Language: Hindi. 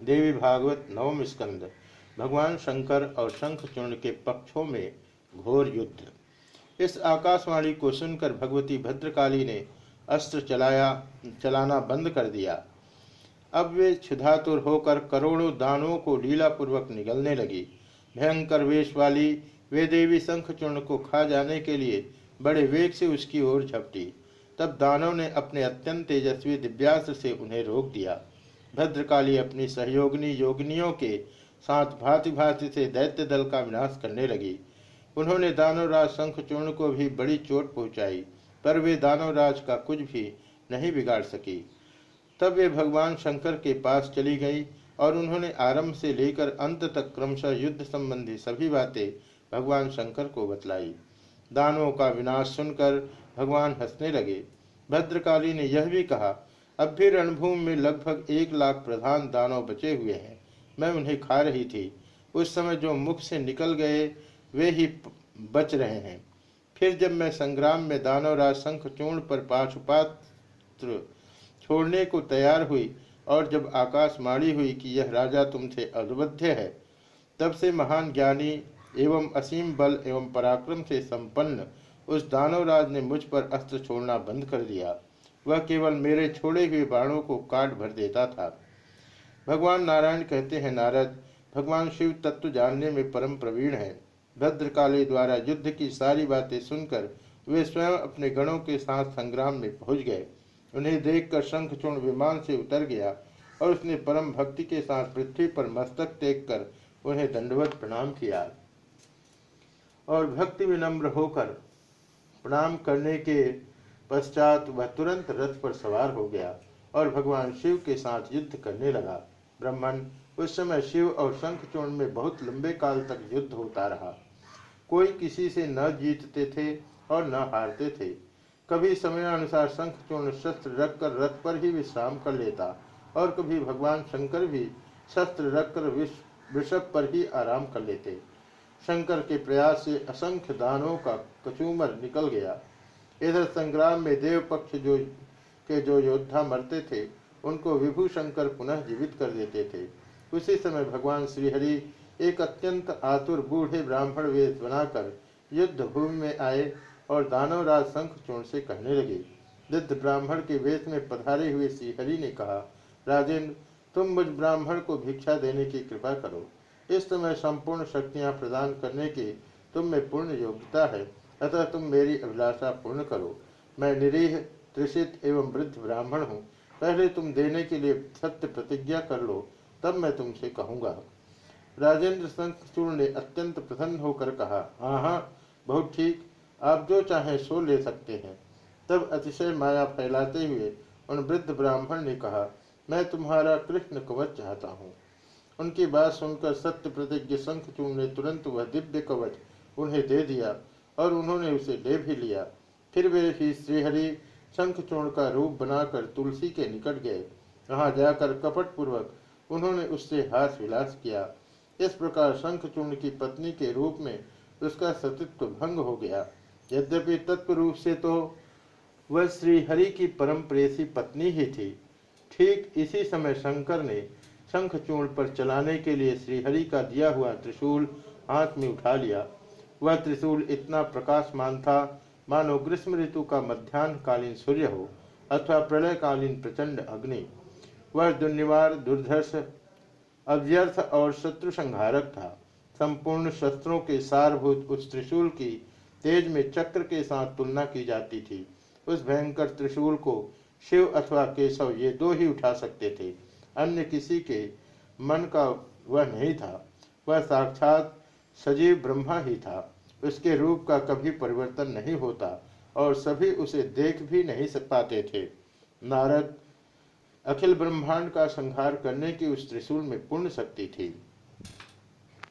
देवी भागवत नवम स्कंद। भगवान शंकर और शंखचूर्ण के पक्षों में घोर युद्ध। इस आकाशवाणी को सुनकर भगवती भद्रकाली ने अस्त्र चलाया, चलाना बंद कर दिया। अब वे क्षुधातुर होकर करोड़ों दानों को लीलापूर्वक निगलने लगी। भयंकर वेश वाली वे देवी शंखचूर्ण को खा जाने के लिए बड़े वेग से उसकी ओर झपटी। तब दानव ने अपने अत्यंत तेजस्वी दिव्यास्त्र से उन्हें रोक दिया। भद्रकाली अपनी सहयोगिनी योगिनियों के साथ भांति भांति से दैत्य दल का विनाश करने लगी। उन्होंने दानवराज शंखचूर्ण को भी बड़ी चोट पहुंचाई, पर वे दानवराज का कुछ भी नहीं बिगाड़ सकी। तब वे भगवान शंकर के पास चली गई और उन्होंने आरंभ से लेकर अंत तक क्रमशः युद्ध संबंधी सभी बातें भगवान शंकर को बतलाई। दानवों का विनाश सुनकर भगवान हंसने लगे। भद्रकाली ने यह भी कहा अब भी रणभूमि में लगभग एक लाख प्रधान दानव बचे हुए हैं। मैं उन्हें खा रही थी। उस समय जो मुख से निकल गए, वे ही बच रहे हैं। फिर जब मैं संग्राम में दानवराज शंखचूर्ण पर पाशुपात्र छोड़ने को तैयार हुई और जब आकाश माड़ी हुई कि यह राजा तुमसे अवबद्ध है, तब से महान ज्ञानी एवं असीम बल एवं पराक्रम से संपन्न उस दानवराज ने मुझ पर अस्त्र छोड़ना बंद कर दिया। वह केवल मेरे छोड़े हुए बाणों को काट भर देता था। भगवान नारायण कहते हैं, नारद, भगवान शिव तत्व जानने में परम प्रवीण है। भद्रकाली द्वारा युद्ध की सारी बातें सुनकर वे स्वयं अपने गणों के साथ संग्राम में पहुँच गए। उन्हें देखकर शंखचूर्ण विमान से उतर गया और उसने परम भक्ति के साथ पृथ्वी पर मस्तक टेक कर उन्हें दंडवत प्रणाम किया और भक्ति विनम्र होकर प्रणाम करने के पश्चात वह तुरंत रथ पर सवार हो गया और भगवान शिव के साथ युद्ध करने लगा। ब्राह्मण, उस समय शिव और शंखचूर्ण में बहुत लंबे काल तक युद्ध होता रहा। कोई किसी से न जीतते थे और न हारते थे। कभी समयानुसार शंखचूर्ण शस्त्र रखकर रथ पर ही विश्राम कर लेता और कभी भगवान शंकर भी शस्त्र रखकर वृषभ पर ही आराम कर लेते। शंकर के प्रयास से असंख्य दानों का कचूमर निकल गया। इधर संग्राम में देव पक्ष जो, के जो योद्धा मरते थे, उनको विभू शंकर पुनः जीवित कर देते थे। उसी समय भगवान श्रीहरि एक अत्यंत आतुर बूढ़े ब्राह्मण वेश बनाकर युद्ध भूमि में आए और दानवराज शंखचूर्ण से कहने लगे। वृद्ध ब्राह्मण के वेश में पधारे हुए श्रीहरि ने कहा, राजेंद्र, तुम मुझ ब्राह्मण को भिक्षा देने की कृपा करो। इस समय संपूर्ण शक्तियाँ प्रदान करने की तुम में पूर्ण योग्यता है। अतः तुम मेरी अभिलाषा पूर्ण करो। मैं निरीह, त्रिषित एवं वृद्ध ब्राह्मण हूँ। पहले तुम देने के लिए सत्य प्रतिज्ञा कर लो, तब मैं तुमसे कहूँगा। राजेंद्र शंखचूर्ण ने अत्यंत प्रसन्न होकर कहा हाँ हाँ बहुत ठीक। आप जो चाहें सो ले सकते हैं। तब अतिशय माया फैलाते हुए उन वृद्ध ब्राह्मण ने कहा, मैं तुम्हारा कृष्ण कवच चाहता हूँ। उनकी बात सुनकर सत्य प्रतिज्ञ शंखचूर्ण ने तुरंत वह दिव्य कवच उन्हें दे दिया। और उन्होंने उसे ले भी लिया। फिर वे ही श्रीहरि शंखचूर्ण का रूप बनाकर तुलसी के निकट गए। वहाँ जाकर कपट पूर्वक उन्होंने उससे हास विलास किया। इस प्रकार शंखचूर्ण की पत्नी के रूप में उसका सतित्व भंग हो गया। यद्यपि तत्व रूप से तो वह श्रीहरि की परम प्रेसी पत्नी ही थी। ठीक इसी समय शंकर ने शंखचूर्ण पर चलाने के लिए श्रीहरि का दिया हुआ त्रिशूल हाथ में उठा लिया। वह त्रिशूल इतना प्रकाशमान था, मानो ग्रीष्म ऋतु का मध्यान्ह कालीन सूर्य हो, अथवा प्रलयकालीन प्रचंड अग्नि। वह दुर्निवार, दुर्धर्ष, अव्यर्थ और शत्रु संहारक था। संपूर्ण शस्त्रों के सारभूत उस त्रिशूल की तेज में चक्र के साथ तुलना की जाती थी। उस भयंकर त्रिशूल को शिव अथवा केशव ये दो ही उठा सकते थे। अन्य किसी के मन का वह नहीं था। वह साक्षात सजीव ब्रह्मा ही था। उसके रूप का कभी परिवर्तन नहीं होता और सभी उसे देख भी नहीं पाते थे। नारद अखिल ब्रह्मांड का संहार करने की उस त्रिशूल में पूर्ण शक्ति थी।